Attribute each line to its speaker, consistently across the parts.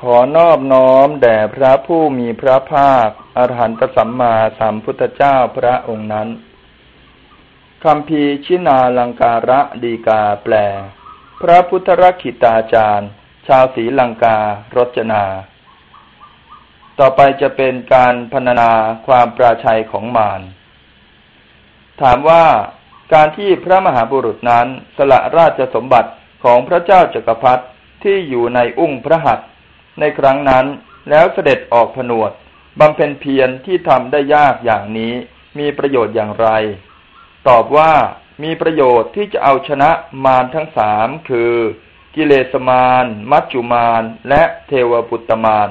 Speaker 1: ขอนอบน้อมแด่พระผู้มีพระภาคอรหันตสัมมาสัมพุทธเจ้าพระองค์นั้นคำพีชินาลังการะดีกาแปล พระพุทธรักิตาจารย์ ชาวศรีลังการจนา ต่อไปจะเป็นการพรรณนาความปราชัยของมาร ถามว่าการที่พระมหาบุรุษนั้นสละราชสมบัติของพระเจ้าจักรพรรดิที่อยู่ในอุ้งพระหัตถ์ ในครั้งนั้น แล้วเสด็จออกผนวดบำเพ็ญเพียรที่ทำได้ยากอย่างนี้มีประโยชน์อย่างไร ตอบว่ามีประโยชน์ที่จะเอาชนะมารทั้งสามคือ กิเลสมาร มัจจุมาร และเทวปุตตมาร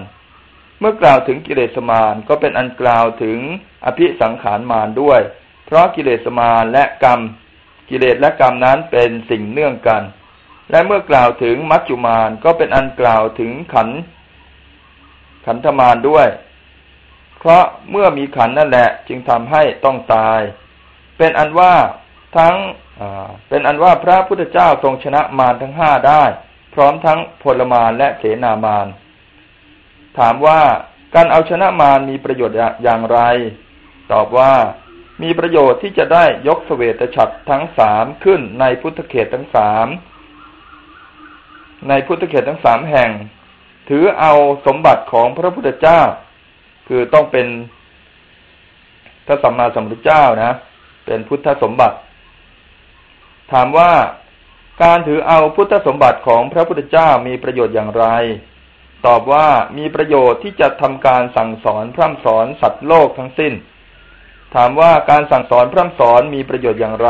Speaker 1: เมื่อกล่าวถึงกิเลสมารก็เป็นอันกล่าวถึงอภิสังขารมารด้วย เพราะกิเลสมารและกรรม กิเลสและกรรมนั้นเป็นสิ่งเนื่องกัน และเมื่อกล่าวถึงมัจจุมารก็เป็นอันกล่าวถึงขัน ขันธมารด้วย เพราะเมื่อมีขันนั่นแหละ จึงทำให้ต้องตาย เป็นอันว่าทั้งเป็นอันว่าพระพุทธเจ้าทรงชนะมารทั้งห้าได้ พร้อมทั้งพลมารและเสนามาร ถามว่าการเอาชนะมารมีประโยชน์อย่างไร ตอบว่ามีประโยชน์ที่จะได้ยกสเสวตฉัตรทั้งสามขึ้นในพุทธเขตทั้งสามในพุทธเขตทั้งสามแห่ง ถือเอาสมบัติของพระพุทธเจ้า คือต้องเป็นพระสัมมาสัมพุทธเจ้านะ เป็นพุทธสมบัติ ถามว่าการถือเอาพุทธสมบัติของพระพุทธเจ้ามีประโยชน์อย่างไร ตอบว่ามีประโยชน์ที่จะทำการสั่งสอนพร่ำสอนสัตว์โลกทั้งสิ้น ถามว่าการสั่งสอนพร่ำสอนมีประโยชน์อย่างไร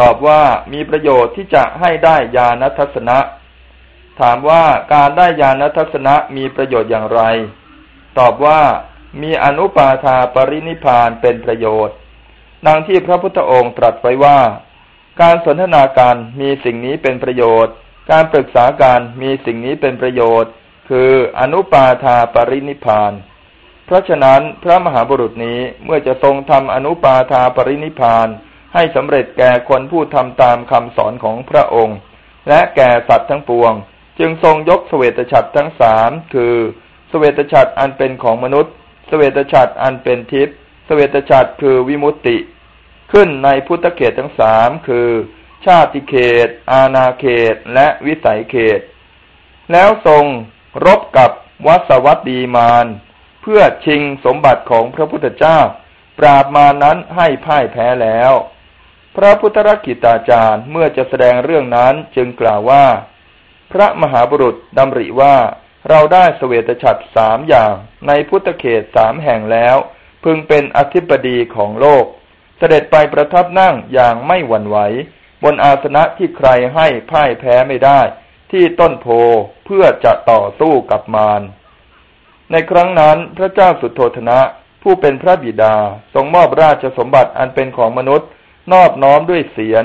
Speaker 1: ตอบว่ามีประโยชน์ที่จะให้ได้ญาณทัศนะ ถามว่าการได้ญาณทัศนะมีประโยชน์อย่างไร ตอบว่ามีอนุปาทาปรินิพานเป็นประโยชน์ ดังที่พระพุทธองค์ตรัสไว้ว่า การสนทนาการมีสิ่งนี้เป็นประโยชน์ การปรึกษาการมีสิ่งนี้เป็นประโยชน์ คืออนุปาทาปรินิพพาน เพราะฉะนั้นพระมหาบุรุษนี้เมื่อจะทรงทำอนุปาทาปรินิพพาน ให้สำเร็จแก่คนผู้ทำตามคำสอนของพระองค์ และแก่สัตว์ทั้งปวง จึงทรงยกสเวตฉัตรทั้งสามคือสเวตฉัตรอันเป็นของมนุษย์สเวตฉัตรอันเป็นทิพย์สเวตฉัตรคือวิมุตติ ขึ้นในพุทธเขตทั้งสามคือ ชาติเขต อาณาเขต และวิสัยเขต แล้วทรงรบกับวัสวัตดีมานเพื่อชิงสมบัติของพระพุทธเจ้า ปราบมานั้นให้พ่ายแพ้แล้ว พระพุทธรักิตาจารย์เมื่อจะแสดงเรื่องนั้นจึงกล่าวว่า พระมหาบุรุษดำริว่า เราได้สเสวตฉัตรสามอย่างในพุทธเขตสามแห่งแล้ว พึงเป็นอธิปดีของโลก เสด็จไปประทับนั่งอย่างไม่หวั่นไหว บนอาสนะที่ใครให้พ่ายแพ้ไม่ได้ ที่ต้นโพเพื่อจะต่อสู้กับมารในครั้งนั้นพระเจ้าสุโธธนะ ผู้เป็นพระบิดาทรงมอบราชสมบัติอันเป็นของมนุษย์ นอบน้อมด้วยเสียร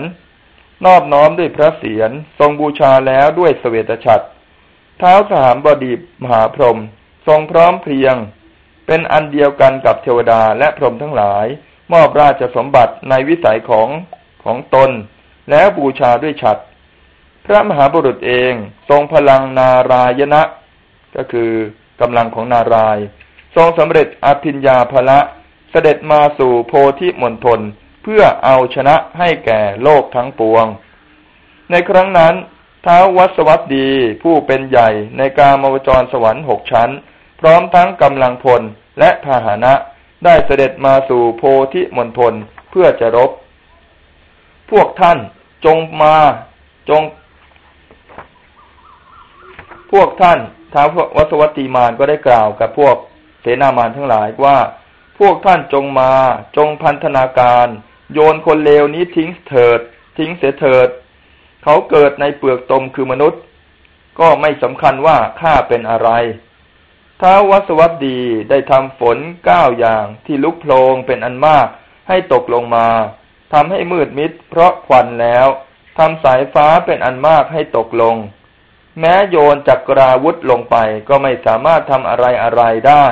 Speaker 1: นอบน้อมด้วยพระเศียรทรงบูชาแล้วด้วยสเสวตฉัตรเท้าสามบดีมหาพรหมทรงพร้อมเพรียง เป็นอันเดียวกันกับเทวดาและพรหมทั้งหลาย มอบราชสมบัติในวิสัยของของตน แล้วบูชาด้วยฉัตรพระมหาบุรุษเองทรงพลังนารายณะก็คือกำลังของนาราย ทรงสำเร็จอภิญญาภละ เสด็จมาสู่โพธิมณฑล เพื่อเอาชนะให้แก่โลกทั้งปวง ในครั้งนั้นท้าววัสวัตดีผู้เป็นใหญ่ในการมวจรสวรรค์หกชั้น พร้อมทั้งกำลังพลและพาหนะได้เสด็จมาสู่โพธิมณฑลเพื่อจะรบ พวกท่านจงมาจง พวกท่านท้าววัสวัตตีมานก็ได้กล่าวกับพวกเสนามานทั้งหลายว่า พวกท่านจงมาจงพันธนาการ โยนคนเลวนี้ทิ้งเถิด ทิ้งเสียเถิด เขาเกิดในเปลือกตมคือมนุษย์ ก็ไม่สำคัญว่าข้าเป็นอะไรท้าวัสวัสดีได้ทำฝนเก้าอย่างที่ลุกโพลงเป็นอันมากให้ตกลงมาทำให้มืดมิดเพราะควันแล้วทำสายฟ้าเป็นอันมากให้ตกลง แม้โยนจักราวุธลงไปก็ไม่สามารถทำอะไรอะไรได้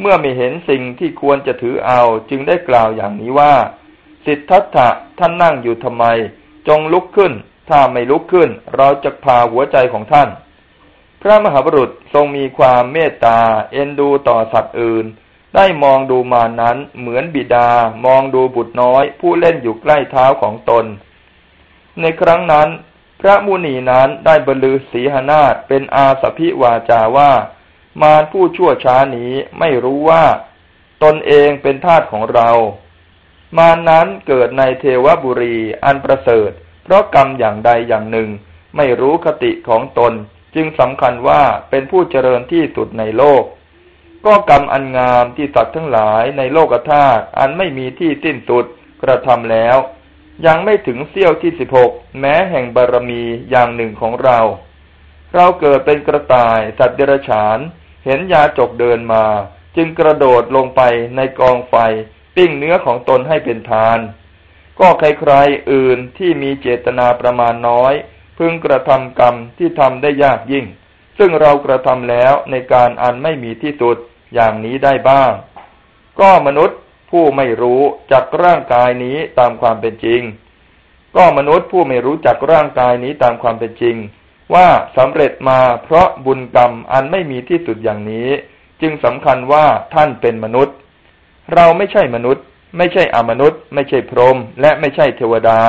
Speaker 1: เมื่อไม่เห็นสิ่งที่ควรจะถือเอาจึงได้กล่าวอย่างนี้ว่า สิทธัตถะท่านนั่งอยู่ทำไม จงลุกขึ้น ถ้าไม่ลุกขึ้น เราจะพาหัวใจของท่าน พระมหาบุรุษทรงมีความเมตตา เอ็นดูต่อสัตว์อื่น ได้มองดูมานั้นเหมือนบิดา มองดูบุตรน้อย ผู้เล่นอยู่ใกล้เท้าของตน ในครั้งนั้น พระมุนีนั้นได้บรรลือสีหนาฏเป็นอาสพิวาจาว่า มารผู้ชั่วช้านี้ไม่รู้ว่า ตนเองเป็นทาสของเรา มารนั้นเกิดในเทวบุรีอันประเสริฐ เพราะกรรมอย่างใดอย่างหนึ่ง ไม่รู้คติของตน จึงสำคัญว่าเป็นผู้เจริญที่สุดในโลก ก็กรรมอันงามที่สัตว์ทั้งหลายในโลกธาตุอันไม่มีที่สิ้นสุดกระทำแล้ว ยังไม่ถึงเสี้ยวที่สิบหกแม้แห่งบารมีอย่างหนึ่งของเรา เราเกิดเป็นกระต่ายสัตว์เดรัจฉาน เห็นยาจกเดินมา จึงกระโดดลงไปในกองไฟ ปิ้งเนื้อของตนให้เป็นทาน ก็ใครๆอื่นที่มีเจตนาประมาณน้อย พึงกระทำกรรมที่ทำได้ยากยิ่ง ซึ่งเรากระทำแล้วในการอันไม่มีที่สุดอย่างนี้ได้บ้าง ก็มนุษย์ผู้ไม่รู้จักร่างกายนี้ตามความเป็นจริง ก็มนุษย์ผู้ไม่รู้จักร่างกายนี้ตามความเป็นจริง ว่าสำเร็จมาเพราะบุญกรรมอันไม่มีที่สุดอย่างนี้ จึงสำคัญว่าท่านเป็นมนุษย์ เราไม่ใช่มนุษย์ ไม่ใช่อมนุษย์ ไม่ใช่พรหมและไม่ใช่เทวดา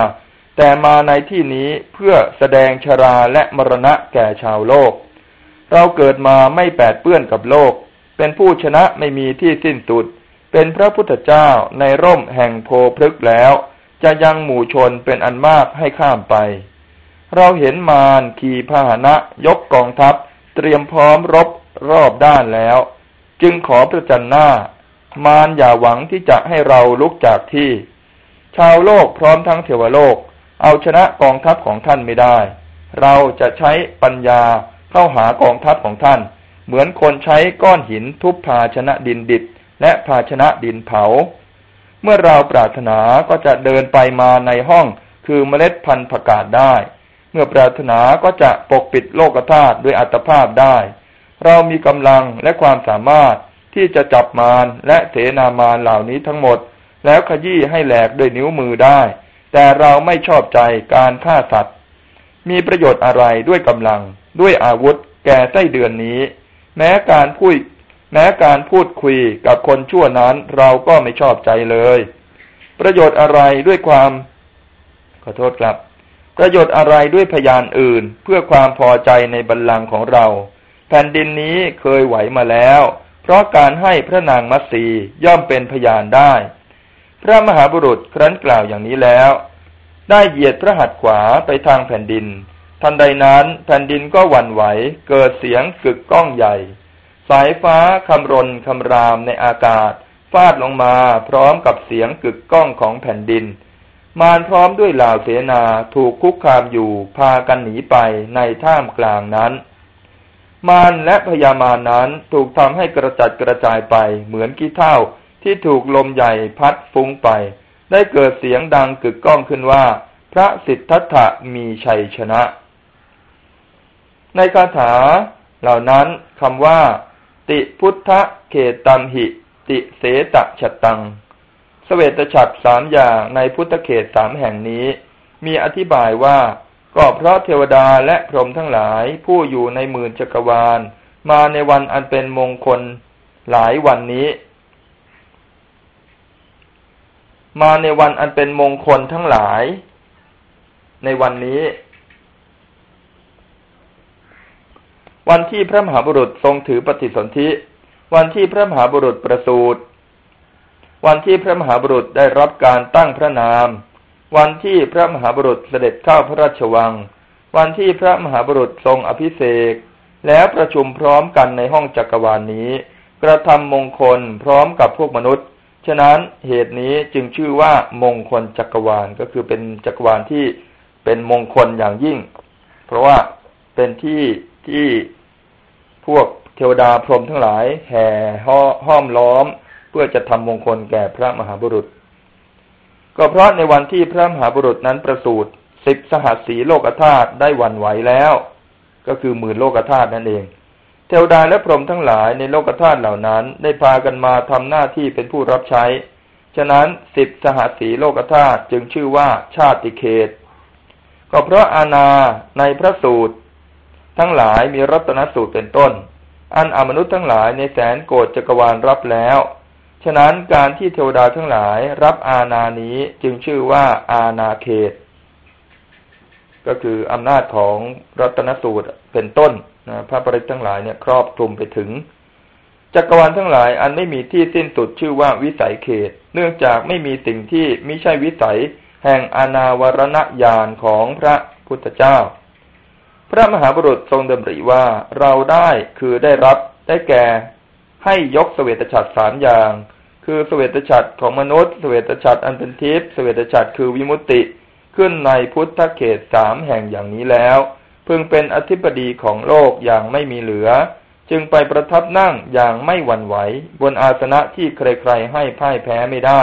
Speaker 1: แต่มาในที่นี้เพื่อแสดงชราและมรณะแก่ชาวโลก เราเกิดมาไม่แปดเปื้อนกับโลก เป็นผู้ชนะไม่มีที่สิ้นสุด เป็นพระพุทธเจ้าในร่มแห่งโพพฤกแล้ว จะยังหมู่ชนเป็นอันมากให้ข้ามไป เราเห็นมารขี่พาหนะยกกองทัพ เตรียมพร้อมรบรอบด้านแล้ว จึงขอประจันหน้า มารอย่าหวังที่จะให้เราลุกจากที่ ชาวโลกพร้อมทั้งเทวโลก เอาชนะกองทัพของท่านไม่ได้ เราจะใช้ปัญญาเข้าหากองทัพของท่าน เหมือนคนใช้ก้อนหินทุบภาชนะดินดิบและภาชนะดินเผา เมื่อเราปรารถนาก็จะเดินไปมาในห้องคือเมล็ดพันธุ์ผักกาดได้ เมื่อปรารถนาก็จะปกปิดโลกธาตุด้วยอัตภาพได้ เรามีกำลังและความสามารถ ที่จะจับมารและเสนามารเหล่านี้ทั้งหมด แล้วขยี้ให้แหลกด้วยนิ้วมือได้ แต่เราไม่ชอบใจการฆ่าสัตว์ มีประโยชน์อะไรด้วยกำลัง ด้วยอาวุธ แก่ไส้เดือนนี้ แม้การพูดแม้การพูดคุยกับคนชั่วนั้นเราก็ไม่ชอบใจเลย ประโยชน์อะไรด้วยความ ขอโทษครับ ประโยชน์อะไรด้วยพยานอื่น เพื่อความพอใจในบัลลังก์ของเรา แผ่นดินนี้เคยไหวมาแล้ว เพราะการให้พระนางมัตสีย่อมเป็นพยานได้ พระมหาบุรุษครั้นกล่าวอย่างนี้แล้ว ได้เหยียดพระหัตถ์ขวาไปทางแผ่นดิน ทันใดนั้นแผ่นดินก็หวั่นไหวเกิดเสียงกึกก้องใหญ่ สายฟ้าคำรนคำรามในอากาศฟาดลงมาพร้อมกับเสียงกึกก้องของแผ่นดิน มารพร้อมด้วยเหล่าเสนาถูกคุกคามอยู่พากันหนีไปในท่ามกลางนั้น มารและพญามารนั้นถูกทำให้กระจัดกระจายไป เหมือนกี้เท่าที่ถูกลมใหญ่พัดฟุ้งไป ได้เกิดเสียงดังกึกก้องขึ้นว่า พระสิทธัตถะมีชัยชนะ ในคาถาเหล่านั้นคำว่า ติพุทธเขตัมหิ ติเสตะฉตังสเวตฉัตรสามอย่างในพุทธเขตสามแห่งนี้ มีอธิบายว่า ก็เพราะเทวดาและพรหมทั้งหลายผู้อยู่ในหมื่นจักรวาล มาในวันอันเป็นมงคลหลายวันนี้ มาในวันอันเป็นมงคลทั้งหลาย ในวันนี้ วันที่พระมหาบุรุษทรงถือปฏิสนธิ วันที่พระมหาบุรุษประสูติวันที่พระมหาบุรุษได้รับการตั้งพระนาม วันที่พระมหาบุรุษเสด็จเข้าพระราชวัง วันที่พระมหาบุรุษทรงอภิเษกแล้วประชุมพร้อมกันในห้องจักรวาลนนี้ กระทำมงคลพร้อมกับพวกมนุษย์ ฉะนั้นเหตุนี้จึงชื่อว่ามงคลจักรวาลก็คือเป็นจักรวาลที่เป็นมงคลอย่างยิ่ง เพราะว่าเป็นที่ที่พวกเทวดาพรหมทั้งหลาย แห่ห้อมล้อม เพื่อจะทำมงคลแก่พระมหาบุรุษ ก็เพราะในวันที่พระมหาบุรุษนั้นประสูติสิบสหัสสีโลกธาตุได้วันไหวแล้ว ก็คือหมื่นโลกธาตุนั่นเอง เทวดาและพรหมทั้งหลายในโลกธาตุเหล่านั้นได้พากันมาทำหน้าที่เป็นผู้รับใช้ ฉะนั้นสิบสหัสสีโลกธาตุจึงชื่อว่าชาติเขต ก็เพราะอาณาในพระสูตร ทั้งหลายมีรัตนสูตรเป็นต้น อันอมนุษย์ทั้งหลายในแสนโกรธจักรวาลรับแล้ว ฉะนั้นการที่เทวดาทั้งหลายรับอาณานี้จึงชื่อว่าอาณาเขต ก็คืออำนาจของรัตนสูตรเป็นต้นนะพระปริตทั้งหลายเนี่ยครอบคลุมไปถึง จักรวาลทั้งหลายอันไม่มีที่สิ้นสุดชื่อว่าวิสัยเขต เนื่องจากไม่มีสิ่งที่ไม่ใช่วิสัยแห่งอนาวรณญาณของพระพุทธเจ้า พระมหาบุรุษทรงดำริว่าเราได้คือได้รับได้แก่ให้ยกสเวตฉัตรสามอย่าง คือสเวตฉัตรของมนุษย์สเวตฉัตรอันเป็นทิพย์สเวตฉัตรคือวิมุตติ ขึ้นในพุทธเขตสามแห่งอย่างนี้แล้ว พึงเป็นอธิปดีของโลกอย่างไม่มีเหลือ จึงไปประทับนั่งอย่างไม่หวั่นไหว บนอาสนะที่ใครๆให้พ่ายแพ้ไม่ได้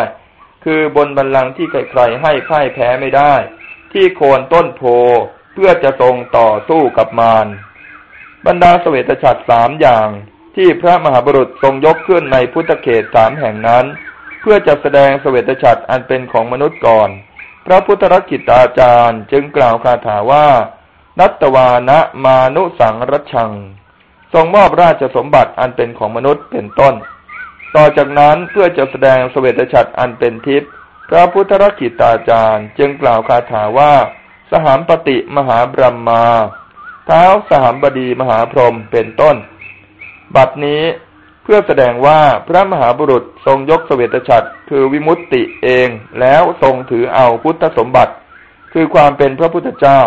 Speaker 1: คือบนบันลังที่ใครๆให้พ่ายแพ้ไม่ได้ ที่โคนต้นโพเพื่อจะทรงต่อสู้กับมารบรรดาสเวตฉัตรสามอย่าง ที่พระมหาบุรุษทรงยกขึ้นในพุทธเขตสามแห่งนั้น เพื่อจะแสดงสเวตฉัตรอันเป็นของมนุษย์ก่อน พระพุทธรักิตาจารย์จึงกล่าวคาถาว่า นัตตวานะมานุสังรัชัง ทรงมอบราชสมบัติอันเป็นของมนุษย์เป็นต้น ต่อจากนั้นเพื่อจะแสดงสเวตฉัตรอันเป็นทิพย์พระพุทธรักิตาจารย์จึงกล่าวคาถาว่า สหามปติมหาบรมมา เท้าสหามบดีมหาพรหมเป็นต้น บัดนี้เพื่อแสดงว่าพระมหาบุรุษทรงยกสเวตฉัตรคือวิมุตติเองแล้วทรงถือเอาพุทธสมบัติ คือความเป็นพระพุทธเจ้า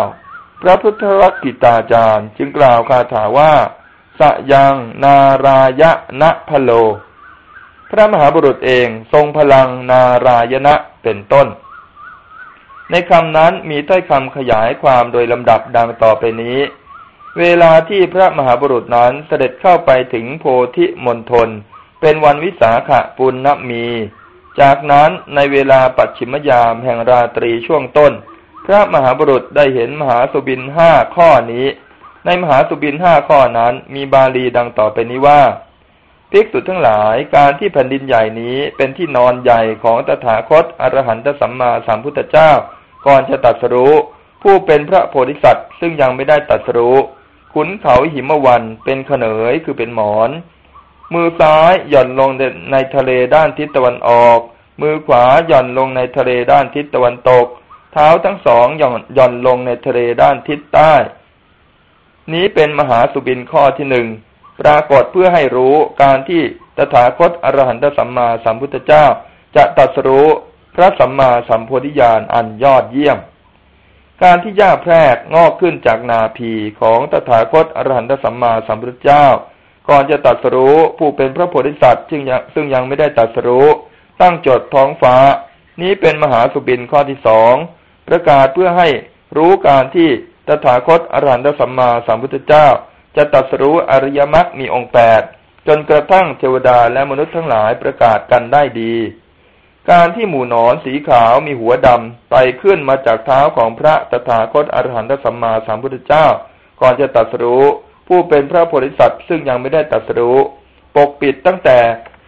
Speaker 1: พระพุทธรักกิตาจารย์ จึงกล่าวคาถาว่าสยังนารายะนะพโล พระมหาบุรุษเองทรงพลังนารายณะเป็นต้น ในคำนั้นมีถ้คำขยายความโดยลำดับดังต่อไปนี้ เวลาที่พระมหาบุรุษนั้นเสด็จเข้าไปถึงโพธิมณฑลเป็นวันวิสาขปุณณมี จากนั้นในเวลาปัจฉิมยามแห่งราตรีช่วงต้น พระมหาบุรุษได้เห็นมหาสุบินห้าข้อนี้ ในมหาสุบินห้าข้อนั้นมีบาลีดังต่อไปนี้ว่าภิกษุทั้งหลายการที่แผ่นดินใหญ่นี้เป็นที่นอนใหญ่ของตถาคตอรหันตสัมมาสัมพุทธเจ้า ก่อนจะตัดสรู้ ผู้เป็นพระโพธิสัตว์ซึ่งยังไม่ได้ตัดสรู้ ขุนเขาหิมวันเป็นขเนยคือเป็นหมอน มือซ้ายหย่อนลงในทะเลด้านทิศตะวันออก มือขวาหย่อนลงในทะเลด้านทิศตะวันตก เท้าทั้งสองหย่อนหย่อนลงในทะเลด้านทิศใต้ นี้เป็นมหาสุบินข้อที่หนึ่งปรากฏเพื่อให้รู้การที่ตถาคตอรหันตสัมมาสัมพุทธเจ้า จะตัดสรู้พระสัมมาสัมโพธิญาณอันยอดเยี่ยม การที่ย่าแพรกงอกขึ้นจากนาพีของตถาคตอรหันตสัมมาสัมพุทธเจ้า ก่อนจะตัดสรู้ผู้เป็นพระโพธิสัตว์ซึ่งยังซึ่งยังไม่ได้ตัดสรู้ตั้งจดท้องฟ้า นี้เป็นมหาสุบินข้อที่สองประกาศเพื่อให้รู้การที่ตถาคตอรหันตสัมมาสัมพุทธเจ้า จะตัดสรู้อริยมรรคมีองค์แปดจนกระทั่งเทวดาและมนุษย์ทั้งหลายประกาศกันได้ดี การที่หมู่นอนสีขาวมีหัวดำไต่ขึ้นมาจากเท้าของพระตถาคตอรหันตสัมมาสัมพุทธเจ้า ก่อนจะตัดสรู้ ผู้เป็นพระโพธิสัตว์ซึ่งยังไม่ได้ตัดสรู้ ปกปิดตั้งแต่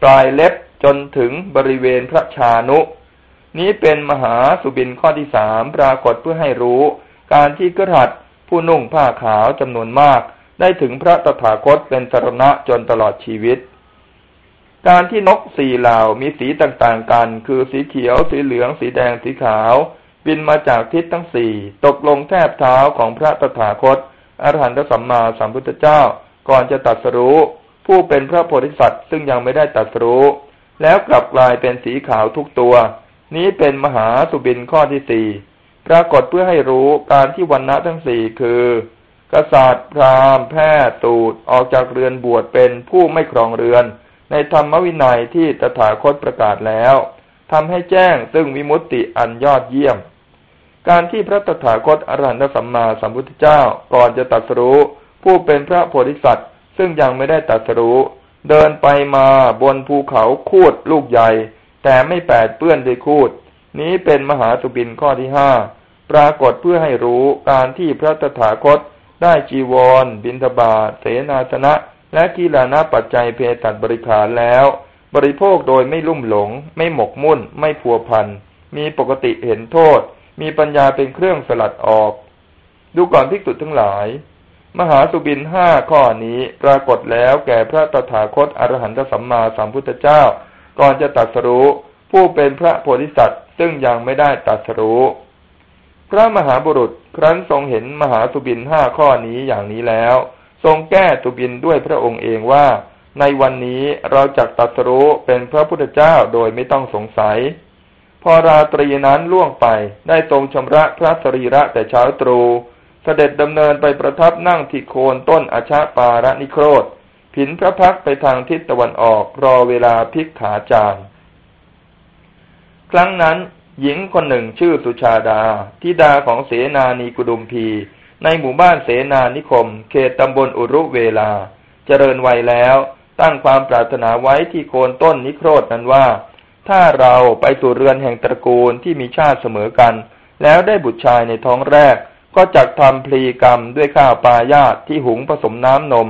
Speaker 1: ปลายเล็บจนถึงบริเวณพระชานุ นี้เป็นมหาสุบินข้อที่สามปรากฏเพื่อให้รู้ การที่กระหัดผู้นุ่งผ้าขาวจำนวนมาก ได้ถึงพระตถาคตเป็นสรณะจนตลอดชีวิต การที่นกสี่เหล่ามีสีต่างๆกัน คือสีเขียว สีเหลือง สีแดง สีขาว บินมาจากทิศทั้งสี่ตกลงแทบเท้าของพระตถาคตอรหันตสัมมาสัมพุทธเจ้า ก่อนจะตัดสรู้ ผู้เป็นพระโพธิสัตว์ซึ่งยังไม่ได้ตัดสรู้ แล้วกลับกลายเป็นสีขาวทุกตัว นี้เป็นมหาสุบินข้อที่สี่ปรากฏเพื่อให้รู้การที่วันณะทั้งสี่คือกษัตริย์พราหมณ์แพทย์ตูดออกจากเรือนบวชเป็นผู้ไม่ครองเรือน ในธรรมวินัยที่ตถาคตประกาศแล้วทำให้แจ้งซึ่งวิมุตติอันยอดเยี่ยม การที่พระตถาคตอรหันตสัมมาสัมพุทธเจ้าก่อนจะตัดสรู้ ผู้เป็นพระโพธิสัตว์ ซึ่งยังไม่ได้ตัดสรู้ เดินไปมาบนภูเขาคูดลูกใหญ่ แต่ไม่แปดเปื้อนด้วยคูด นี้เป็นมหาสุบินข้อที่ห้าปรากฏเพื่อให้รู้การที่พระตถาคตได้จีวร บิณฑบาตเสนาสนะ และกีฬานาปัจจัยเพตัดบริขารแล้ว บริโภคโดยไม่ลุ่มหลง ไม่หมกมุ่น ไม่พัวพัน มีปกติเห็นโทษ มีปัญญาเป็นเครื่องสลัดออก ดูก่อนภิกษุทั้งหลาย มหาสุบินห้าข้อนี้ปรากฏแล้วแก่พระตถาคตอรหันตสัมมาสัมพุทธเจ้า ก่อนจะตัดสรู้ผู้เป็นพระโพธิสัตว์ซึ่งยังไม่ได้ตัดสรู้พระมหาบุรุษครั้นทรงเห็นมหาสุบินห้าข้อนี้อย่างนี้แล้ว ทรงแก้สุบินด้วยพระองค์เองว่า ในวันนี้เราจักตัสรู้เป็นพระพุทธเจ้าโดยไม่ต้องสงสัย พอราตรีนั้นล่วงไปได้ทรงชำระพระสรีระแต่เช้าตรู่เสด็จดำเนินไปประทับนั่งที่โคนต้นอชาปาระนิโครธ ผินพระพักไปทางทิศตะวันออกรอเวลาพิกขาจารครั้งนั้นหญิงคนหนึ่งชื่อสุชาดา ทิดาของเสนานีกุดุมพี ในหมู่บ้านเสนานิคม เขตตำบลอุรุเวลา เจริญวัยแล้ว ตั้งความปรารถนาไว้ที่โคนต้นนิโครธนั้นว่า ถ้าเราไปสู่เรือนแห่งตระกูลที่มีชาติเสมอกัน แล้วได้บุตรชายในท้องแรก ก็จักทำพลีกรรมด้วยข้าวปลายาตที่หุงผสมน้ำนม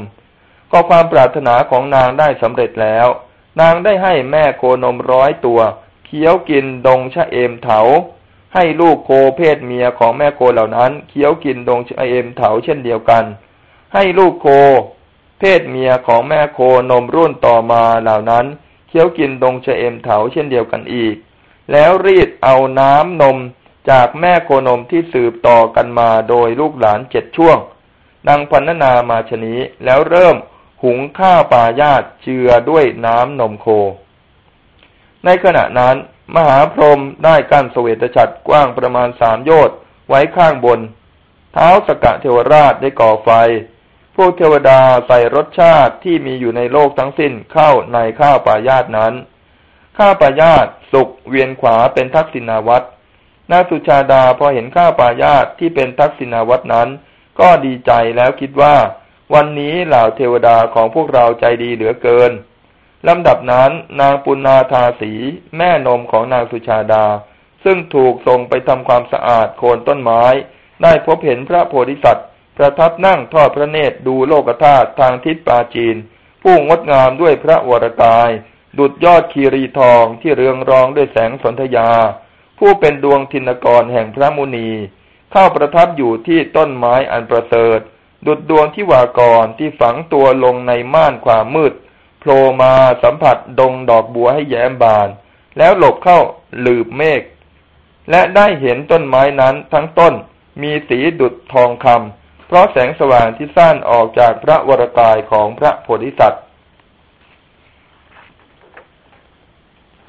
Speaker 1: ก็ความปรารถนาของนางได้สำเร็จแล้ว นางได้ให้แม่โคนมร้อยตัว เคี้ยวกินดงชะเอมเถา ให้ลูกโคเพศเมียของแม่โคเหล่านั้นเคี้ยวกินดงชะเอมเถาเช่นเดียวกัน ให้ลูกโค เพศเมียของแม่โคนมรุ่นต่อมาเหล่านั้นเคี้ยวกินดงชเอมเถาเช่นเดียวกันอีก แล้วรีดเอาน้ำนมจากแม่โคนมที่สืบต่อกันมาโดยลูกหลานเจ็ดช่วงนางพันนามาชนี้แล้วเริ่มหุงข้าวปลายาตเจือด้วยน้ำนมโค ในขณะนั้น มหาพรหมได้กั้นสเวตฉัตรกว้างประมาณสามโยชน์ไว้ข้างบน เท้าสกะเทวราชได้ก่อไฟ พวกเทวดาใส่รสชาติที่มีอยู่ในโลกทั้งสิ้นเข้าในข้าวปายาตนั้น ข้าวปายาตสุกเวียนขวาเป็นทักษิณาวัตรนาสุชาดาพอเห็นข้าวปายาตที่เป็นทักษิณาวัตรนั้น ก็ดีใจแล้วคิดว่า วันนี้เหล่าเทวดาของพวกเราใจดีเหลือเกิน ลำดับนั้นนางปุณนาทาสีแม่นมของนางสุชาดา ซึ่งถูกส่งไปทำความสะอาดโคนต้นไม้ ได้พบเห็นพระโพธิสัตว์ ประทับนั่งทอดพระเนตรดูโลกธาตุทางทิศปาจีน ผู้งดงามด้วยพระวรกาย ดุดยอดคีรีทองที่เรืองรองด้วยแสงสนธยา ผู้เป็นดวงทินกรแห่งพระมุนี เข้าประทับอยู่ที่ต้นไม้อันประเสริฐ ดุดดวงที่วากรที่ฝังตัวลงในม่านความมืด ล่มาสัมผัสดงดอกบัวให้แย้มบาน แล้วหลบเข้าหลืบเมฆและได้เห็นต้นไม้นั้นทั้งต้นมีสีดุดทองคำเพราะแสงสว่างที่สั้นออกจากพระวรกายของพระโพธิสัตว์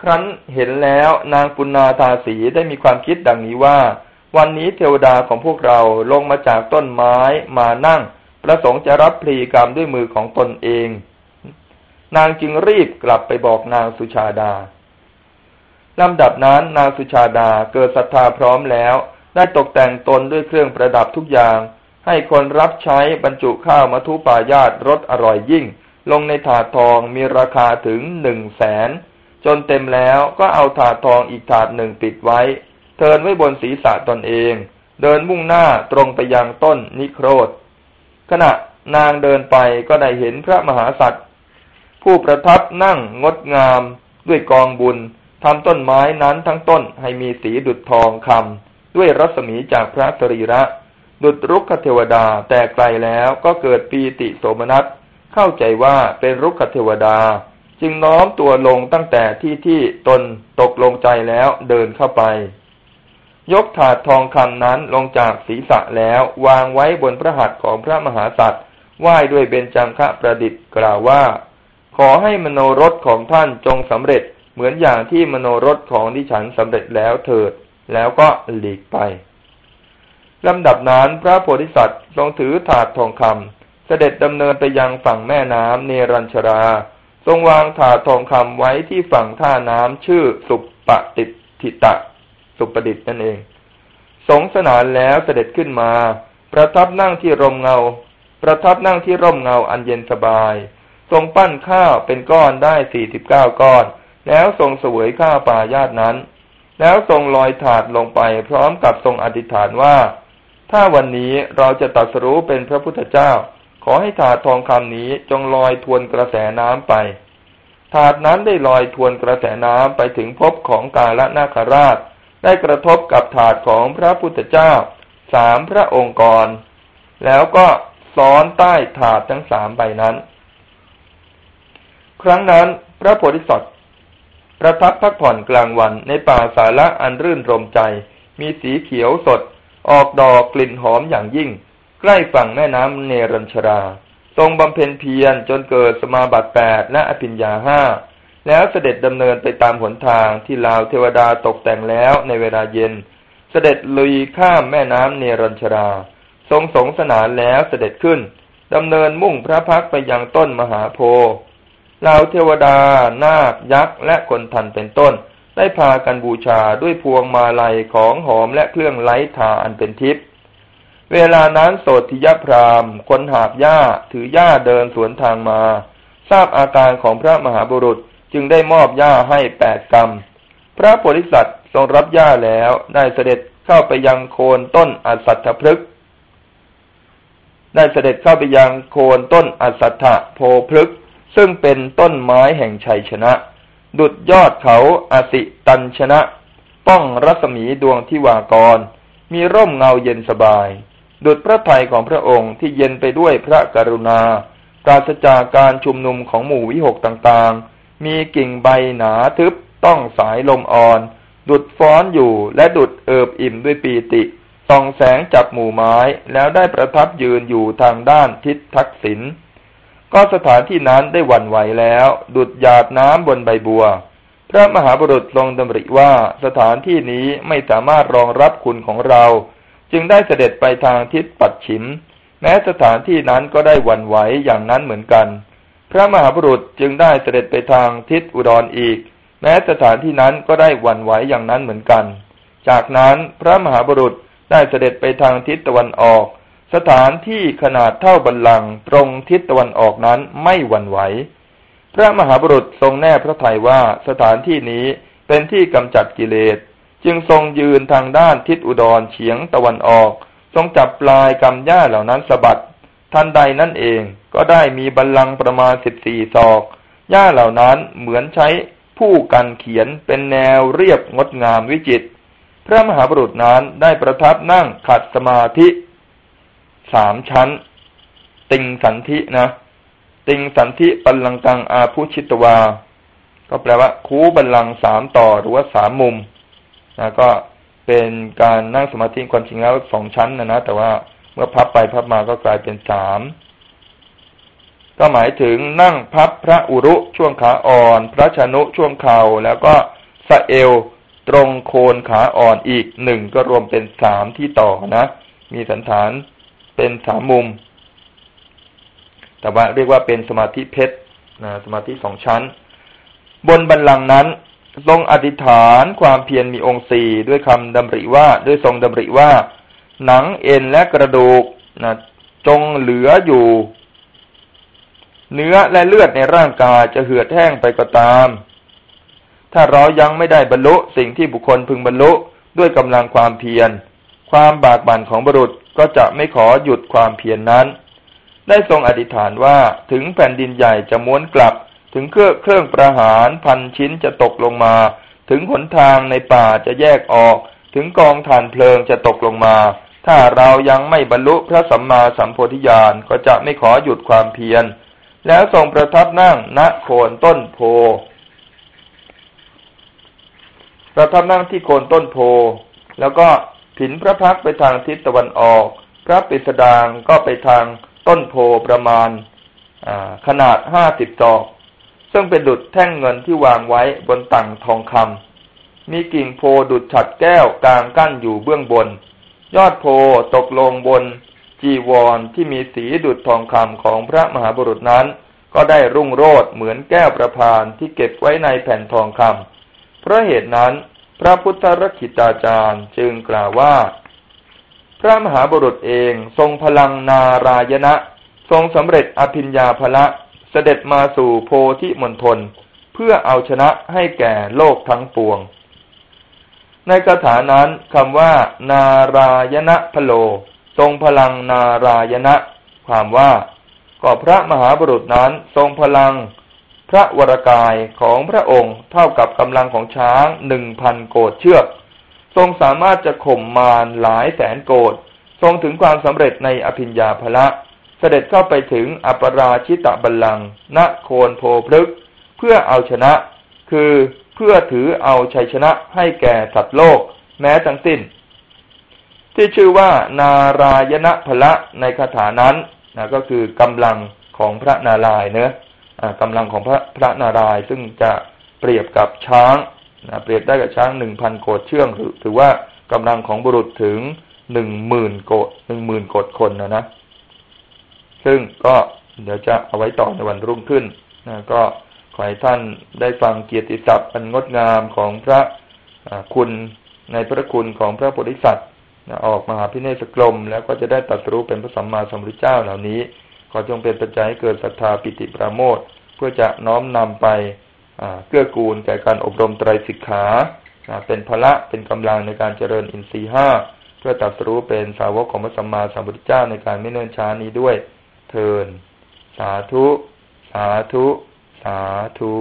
Speaker 1: ครั้นเห็นแล้วนางปุณนาทาสีได้มีความคิดดังนี้ว่า วันนี้เทวดาของพวกเราลงมาจากต้นไม้มานั่ง ประสงค์จะรับพลีกรรมด้วยมือของตนเอง นางจึงรีบกลับไปบอกนางสุชาดาลำดับนั้นนางสุชาดาเกิดศรัทธาพร้อมแล้ว ได้ตกแต่งตนด้วยเครื่องประดับทุกอย่าง ให้คนรับใช้บรรจุข้าวมัทุปายาตรสอร่อยยิ่ง ลงในถาดทองมีราคาถึงหนึ่งแสนจนเต็มแล้วก็เอาถาดทองอีกถาดหนึ่งปิดไว้ เทินไว้บนศีรษะตนเอง เดินมุ่งหน้าตรงไปยังต้นนิโครธ ขณะนางเดินไปก็ได้เห็นพระมหาสัตว์ ผู้ประทับนั่งงดงามด้วยกองบุญทำต้นไม้นั้นทั้งต้นให้มีสีดุดทองคำด้วยรัศมีจากพระสรีระ ดุดรุกขเทวดาแต่ไกลแล้วก็เกิดปีติโสมนัส เข้าใจว่าเป็นรุกขเทวดา จึงน้อมตัวลงตั้งแต่ที่ที่ตนตกลงใจแล้วเดินเข้าไป ยกถาดทองคำนั้นลงจากศีรษะแล้ววางไว้บนพระหัตถ์ของพระมหาสัตว์ไหว้ด้วยเบญจังคะประดิษฐ์กล่าวว่า ขอให้มโนรสของท่านจงสำเร็จเหมือนอย่างที่มโนรสของดิฉันสำเร็จแล้วเถิด แล้วก็หลีกไปลำดับนั้นพระโพธิสัตว์ทรงถือถาดทองคำเสด็จดำเนินไปยังฝั่งแม่น้ำเนรัญชรา ทรงวางถาดทองคำไว้ที่ฝั่งท่าน้ำชื่อสุปปติทิตะ สุปดิตนั่นเอง สงสนานแล้วเสด็จขึ้นมา ประทับนั่งที่ร่มเงา ประทับนั่งที่ร่มเงาอันเย็นสบาย ทรงปั้นข้าวเป็นก้อนได้สี่สิบเก้าก้อน แล้วทรงเสวยข้าวป่าญาตนั้น แล้วทรงลอยถาดลงไปพร้อมกับทรงอธิษฐานว่า ถ้าวันนี้เราจะตัดสรู้เป็นพระพุทธเจ้า ขอให้ถาดทองคำนี้จงลอยทวนกระแสน้ำไป ถาดนั้นได้ลอยทวนกระแสน้ำไปถึงภพของกาลนาคราช ได้กระทบกับถาดของพระพุทธเจ้าสามพระองค์กร แล้วก็ซ้อนใต้ถาดทั้งสามใบนั้น ครั้งนั้นพระโพธิสัตว์ประทับพักผ่อนกลางวันในป่าสาระอันรื่นรมใจ มีสีเขียวสด ออกดอกกลิ่นหอมอย่างยิ่ง ใกล้ฝั่งแม่น้ำเนรัญชรา ทรงบำเพ็ญเพียรจนเกิดสมาบัติแปดและอภิญญาห้าแล้วเสด็จดำเนินไปตามหนทางที่ลาวเทวดาตกแต่งแล้วในเวลาเย็น เสด็จลุยข้ามแม่น้ำเนรัญชรา ทรงสงสนานแล้วเสด็จขึ้นดำเนินมุ่งพระพักไปยังต้นมหาโพธิ์ เหล่าเทวดา นาค ยักษ์ และคนทันเป็นต้น ได้พากันบูชาด้วยพวงมาลัยของหอมและเครื่องไล้ทาอันเป็นทิพย์ เวลานั้นโสธิยพรามคนหาบหญ้าถือหญ้าเดินสวนทางมา ทราบอาการของพระมหาบุรุษจึงได้มอบหญ้าให้แปดกรรม พระโพธิสัตว์ทรงรับหญ้าแล้วได้เสด็จเข้าไปยังโคนต้นอสัตถพฤกษ์ได้เสด็จเข้าไปยังโคนต้นอสัตถโพพฤกษ์ ซึ่งเป็นต้นไม้แห่งชัยชนะ ดุดยอดเขาอาสิตันชนะ ป้องรัศมีดวงที่วากร มีร่มเงาเย็นสบาย ดุดพระทัยของพระองค์ที่เย็นไปด้วยพระกรุณาปราศจากการชุมนุมของหมู่วิหกต่างๆ มีกิ่งใบหนาทึบต้องสายลมอ่อน ดุดฟ้อนอยู่และดุดเอิบอิ่มด้วยปีติ ส่องแสงจับหมู่ไม้แล้วได้ประทับยืนอยู่ทางด้านทิศทักษิณ ก็สถานที่นั้นได้หวั่นไหวแล้ว ดุดหยาดน้ำบนใบบัว พระมหาบุรุษทรงดำริว่าสถานที่นี้ไม่สามารถรองรับคุณของเรา จึงได้เสด็จไปทางทิศปัดฉิม แม้สถานที่นั้นก็ได้หวั่นไหวอย่างนั้นเหมือนกัน พระมหาบุรุษจึงได้เสด็จไปทางทิศอุดรออีก แม้สถานที่นั้นก็ได้หวั่นไหวอย่างนั้นเหมือนกัน จากนั้นพระมหาบุรุษได้เสด็จไปทางทิศตะวันออก สถานที่ขนาดเท่าบัลลังก์ตรงทิศตะวันออกนั้นไม่หวั่นไหว พระมหาบุรุษทรงแน่พระทัยว่าสถานที่นี้เป็นที่กำจัดกิเลส จึงทรงยืนทางด้านทิศอุดรเฉียงตะวันออก ทรงจับปลายกำหญ้าเหล่านั้นสะบัด ทันใดนั่นเองก็ได้มีบัลลังก์ประมาณสิบสี่ศอก หญ้าเหล่านั้นเหมือนใช้ผู้กันเขียนเป็นแนวเรียบงดงามวิจิตพระมหาบุรุษนั้นได้ประทับนั่งขัดสมาธิ สามชั้น ติงสันธินะ ติงสันธิบัลลังกังอาภูชิตวา ก็แปลว่า คูบัลลังสามต่อหรือว่าสามมุมนะก็เป็นการนั่งสมาธิความจริงแล้วสองชั้นนะนะแต่ว่าเมื่อพับไปพับมาก็กลายเป็นสามก็หมายถึงนั่งพับพระอุรุช่วงขาอ่อน พระชนุช่วงเข่าแล้วก็สะเอวตรงโคนขาอ่อนอีกหนึ่งก็รวมเป็นสามที่ต่อนะ มีสันฐาน เป็นสามมุม แต่ว่าเรียกว่าเป็นสมาธิเพชรนะสมาธิสองชั้น บนบันลังนั้น ทรงอธิษฐานความเพียรมีองค์สี่ด้วยคำดำริว่าด้วยทรงดำริว่า หนังเอ็นและกระดูกนะจงเหลืออยู่ เนื้อและเลือดในร่างกายจะเหือดแห้งไปก็ตาม ถ้าเรายังไม่ได้บรรลุสิ่งที่บุคคลพึงบรรลุด้วยกำลังความเพียร ความบากบั่นของบุรุษก็จะไม่ขอหยุดความเพียรนนั้น ได้ทรงอธิษฐานว่าถึงแผ่นดินใหญ่จะม้วนกลับ ถึงเครื่องเครื่องประหารพันชิ้นจะตกลงมา ถึงหนทางในป่าจะแยกออก ถึงกองถ่านเพลิงจะตกลงมา ถ้าเรายังไม่บรรลุพระสัมมาสัมโพธิญาณก็จะไม่ขอหยุดความเพียร แล้วทรงประทับนั่งณโคนต้นโพประทับนั่งที่โคนต้นโพ แล้วก็ ผินพระพักไปทางทิศตะวันออก พระปิสดางก็ไปทางต้นโพประมาณขนาดห้าสิบจอกซึ่งเป็นดุดแท่งเงินที่วางไว้บนตังทองคำมีกิ่งโพดุดฉัดแก้วกลางกั้นอยู่เบื้องบน ยอดโพตกลงบนจีวรที่มีสีดุดทองคำของพระมหาบุรุษนั้น ก็ได้รุ่งโรจน์เหมือนแก้วประพานที่เก็บไว้ในแผ่นทองคำเพราะเหตุนั้น พระพุทธรักิตาจารย์จึงกล่าวว่า พระมหาบุรุษเองทรงพลังนารายณะ ทรงสำเร็จอภิญญาภละเสด็จมาสู่โพธิมณฑลเพื่อเอาชนะให้แก่โลกทั้งปวง ในคาถานั้นคำว่า นารายณะพโล ทรงพลังนารายณะ ความว่าก็พระมหาบุรุษนั้นทรงพลัง พระวรากายของพระองค์เท่ากับกำลังของช้างหนึ่งพันโกดเชือก ทรงสามารถจะข่มมารหลายแสนโกดทรงถึงความสำเร็จในอภิญญาภละ เสด็จเข้าไปถึงอปราชิตะบัลลังณโคนโพพฤกเพื่อเอาชนะ คือเพื่อถือเอาชัยชนะให้แก่สัตว์โลก แม้ทั้งสิ้น ที่ชื่อว่านารายณพละในคาถานั้นนะก็คือกำลังของพระนารายณ์เนะ กำลังของพระพระนารายณ์ซึ่งจะเปรียบกับช้างนะเปรียบได้กับช้างหนึ่งพันโกดเชื่องถือว่ากำลังของบุรุษถึงหนึ่งหมื่นโกดหนึ่งหมื่นโกดคนนะนะ ซึ่งก็เดี๋ยวจะเอาไว้ต่อในวันรุ่งขึ้นนะก็ขอให้ท่านได้ฟังเกียรติศัพท์อันงดงามของพระคุณในพระคุณของพระโพธิสัตว์ออกมาหาพิเนศกรมแล้วก็จะได้ตัดรู้เป็นพระสัมมาสัมพุทธเจ้าเหล่านี้ ขอจงเป็นปัจจัยให้เกิดศรัทธาปิติปราโมทเพื่อจะน้อมนำไปเกื้อกูลแก่การอบรมไตรสิกขาเป็นพละเป็นกำลังในการเจริญอินทรีห้าเพื่อตัดรู้เป็นสาวกของพระสัมมาสัมพุทธเจ้าในการไม่เนิ่นช้านี้ด้วยเทินสาธุ สาธุ สาธุ